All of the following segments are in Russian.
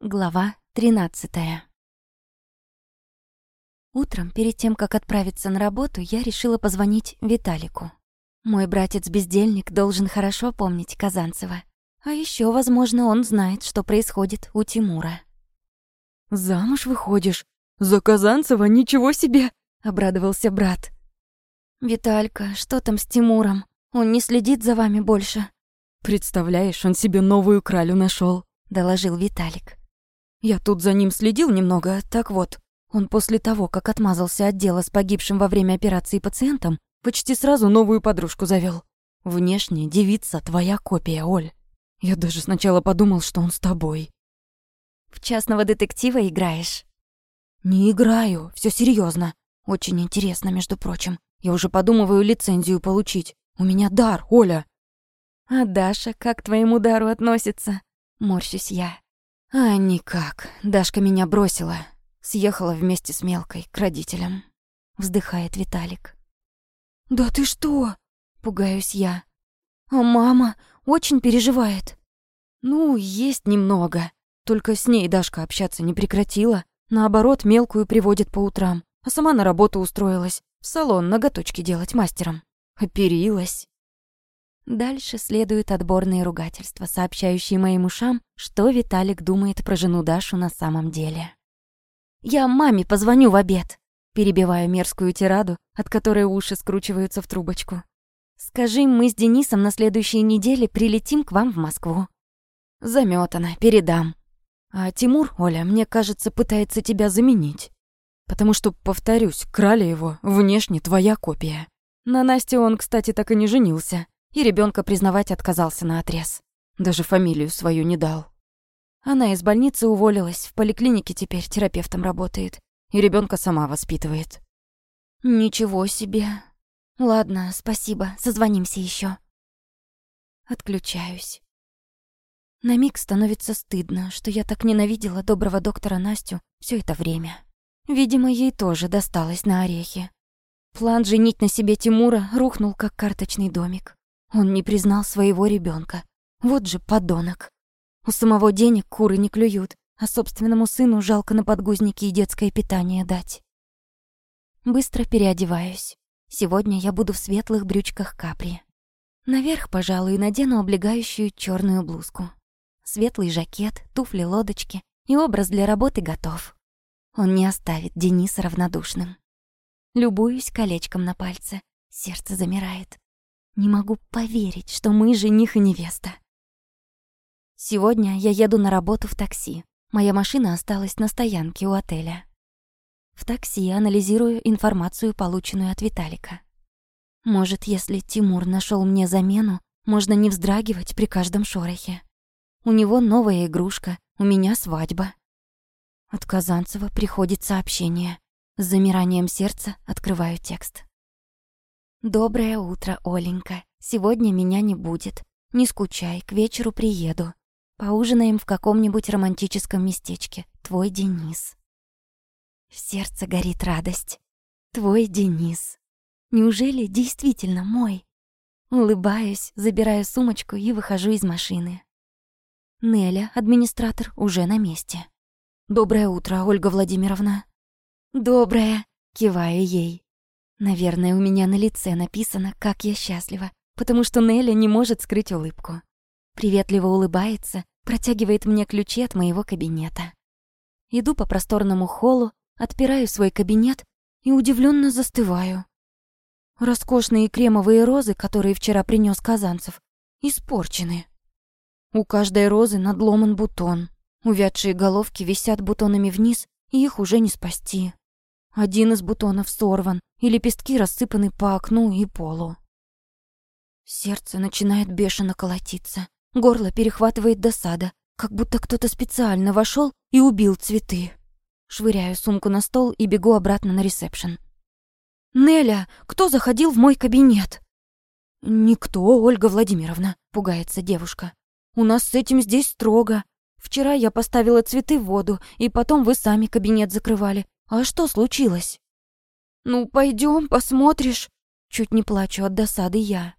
Глава 13 Утром, перед тем, как отправиться на работу, я решила позвонить Виталику. Мой братец-бездельник должен хорошо помнить Казанцева. А еще, возможно, он знает, что происходит у Тимура. «Замуж выходишь? За Казанцева? Ничего себе!» — обрадовался брат. «Виталька, что там с Тимуром? Он не следит за вами больше?» «Представляешь, он себе новую кралю нашел, доложил Виталик. Я тут за ним следил немного, так вот. Он после того, как отмазался от дела с погибшим во время операции пациентом, почти сразу новую подружку завел. Внешне девица твоя копия, Оль. Я даже сначала подумал, что он с тобой. В частного детектива играешь? Не играю, все серьезно. Очень интересно, между прочим. Я уже подумываю лицензию получить. У меня дар, Оля. А Даша как к твоему дару относится? Морщусь я. А никак. Дашка меня бросила. Съехала вместе с Мелкой к родителям. Вздыхает Виталик. «Да ты что?» — пугаюсь я. «А мама очень переживает». «Ну, есть немного. Только с ней Дашка общаться не прекратила. Наоборот, Мелкую приводит по утрам. А сама на работу устроилась. В салон ноготочки делать мастером. Оперилась. Дальше следуют отборные ругательства, сообщающие моим ушам, что Виталик думает про жену Дашу на самом деле. «Я маме позвоню в обед», перебивая мерзкую тираду, от которой уши скручиваются в трубочку. «Скажи, мы с Денисом на следующей неделе прилетим к вам в Москву». Заметано, передам. А Тимур, Оля, мне кажется, пытается тебя заменить. Потому что, повторюсь, крали его, внешне твоя копия. На Насте он, кстати, так и не женился и ребенка признавать отказался на отрез. Даже фамилию свою не дал. Она из больницы уволилась, в поликлинике теперь терапевтом работает, и ребенка сама воспитывает. Ничего себе. Ладно, спасибо, созвонимся еще. Отключаюсь. На миг становится стыдно, что я так ненавидела доброго доктора Настю все это время. Видимо, ей тоже досталось на орехи. План женить на себе Тимура рухнул, как карточный домик. Он не признал своего ребенка. Вот же подонок. У самого денег куры не клюют, а собственному сыну жалко на подгузники и детское питание дать. Быстро переодеваюсь. Сегодня я буду в светлых брючках капри. Наверх, пожалуй, надену облегающую черную блузку. Светлый жакет, туфли-лодочки и образ для работы готов. Он не оставит Дениса равнодушным. Любуюсь колечком на пальце. Сердце замирает. Не могу поверить, что мы жених и невеста. Сегодня я еду на работу в такси. Моя машина осталась на стоянке у отеля. В такси анализирую информацию, полученную от Виталика. Может, если Тимур нашел мне замену, можно не вздрагивать при каждом шорохе. У него новая игрушка, у меня свадьба. От Казанцева приходит сообщение. С замиранием сердца открываю текст. «Доброе утро, Оленька. Сегодня меня не будет. Не скучай, к вечеру приеду. Поужинаем в каком-нибудь романтическом местечке. Твой Денис». В сердце горит радость. Твой Денис. Неужели действительно мой? Улыбаюсь, забираю сумочку и выхожу из машины. Неля, администратор, уже на месте. «Доброе утро, Ольга Владимировна». «Доброе», — киваю ей. Наверное, у меня на лице написано, как я счастлива, потому что Неля не может скрыть улыбку. Приветливо улыбается, протягивает мне ключи от моего кабинета. Иду по просторному холлу, отпираю свой кабинет и удивленно застываю. Роскошные кремовые розы, которые вчера принес Казанцев, испорчены. У каждой розы надломан бутон. Увядшие головки висят бутонами вниз, и их уже не спасти. Один из бутонов сорван, и лепестки рассыпаны по окну и полу. Сердце начинает бешено колотиться. Горло перехватывает досада, как будто кто-то специально вошел и убил цветы. Швыряю сумку на стол и бегу обратно на ресепшн. «Неля, кто заходил в мой кабинет?» «Никто, Ольга Владимировна», — пугается девушка. «У нас с этим здесь строго. Вчера я поставила цветы в воду, и потом вы сами кабинет закрывали. А что случилось? Ну, пойдем, посмотришь. Чуть не плачу от досады я.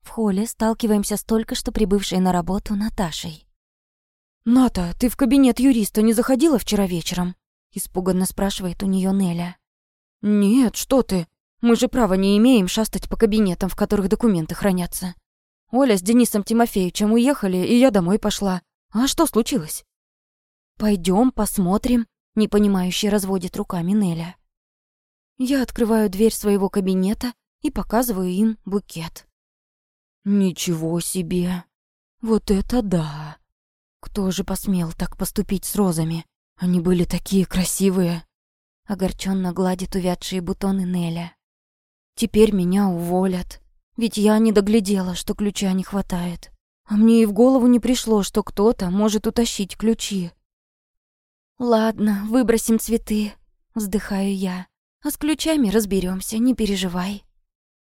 В холле сталкиваемся с только что прибывшей на работу Наташей. «Ната, ты в кабинет юриста не заходила вчера вечером?» Испуганно спрашивает у нее Неля. «Нет, что ты. Мы же права не имеем шастать по кабинетам, в которых документы хранятся. Оля с Денисом Тимофеевичем уехали, и я домой пошла. А что случилось?» Пойдем, посмотрим», — непонимающе разводит руками Неля. Я открываю дверь своего кабинета и показываю им букет. «Ничего себе! Вот это да! Кто же посмел так поступить с розами? Они были такие красивые!» Огорченно гладит увядшие бутоны Неля. «Теперь меня уволят, ведь я не доглядела, что ключа не хватает. А мне и в голову не пришло, что кто-то может утащить ключи». «Ладно, выбросим цветы», — вздыхаю я. «А с ключами разберемся, не переживай».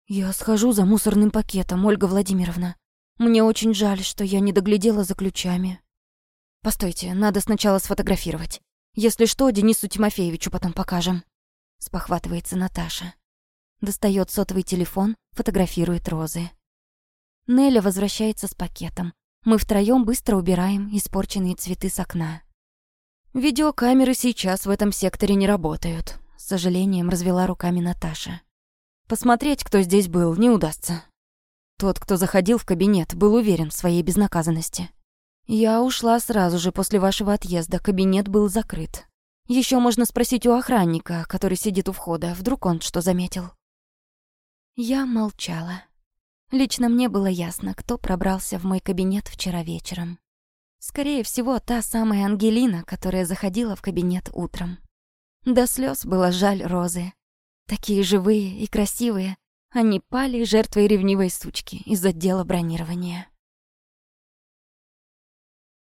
«Я схожу за мусорным пакетом, Ольга Владимировна. Мне очень жаль, что я не доглядела за ключами». «Постойте, надо сначала сфотографировать. Если что, Денису Тимофеевичу потом покажем». Спохватывается Наташа. Достает сотовый телефон, фотографирует розы. Неля возвращается с пакетом. Мы втроем быстро убираем испорченные цветы с окна. Видеокамеры сейчас в этом секторе не работают. С сожалением развела руками Наташа. Посмотреть, кто здесь был, не удастся. Тот, кто заходил в кабинет, был уверен в своей безнаказанности. Я ушла сразу же после вашего отъезда, кабинет был закрыт. Еще можно спросить у охранника, который сидит у входа, вдруг он что заметил. Я молчала. Лично мне было ясно, кто пробрался в мой кабинет вчера вечером. Скорее всего, та самая Ангелина, которая заходила в кабинет утром. До слез было жаль Розы, Такие живые и красивые, они пали жертвой ревнивой сучки из отдела бронирования.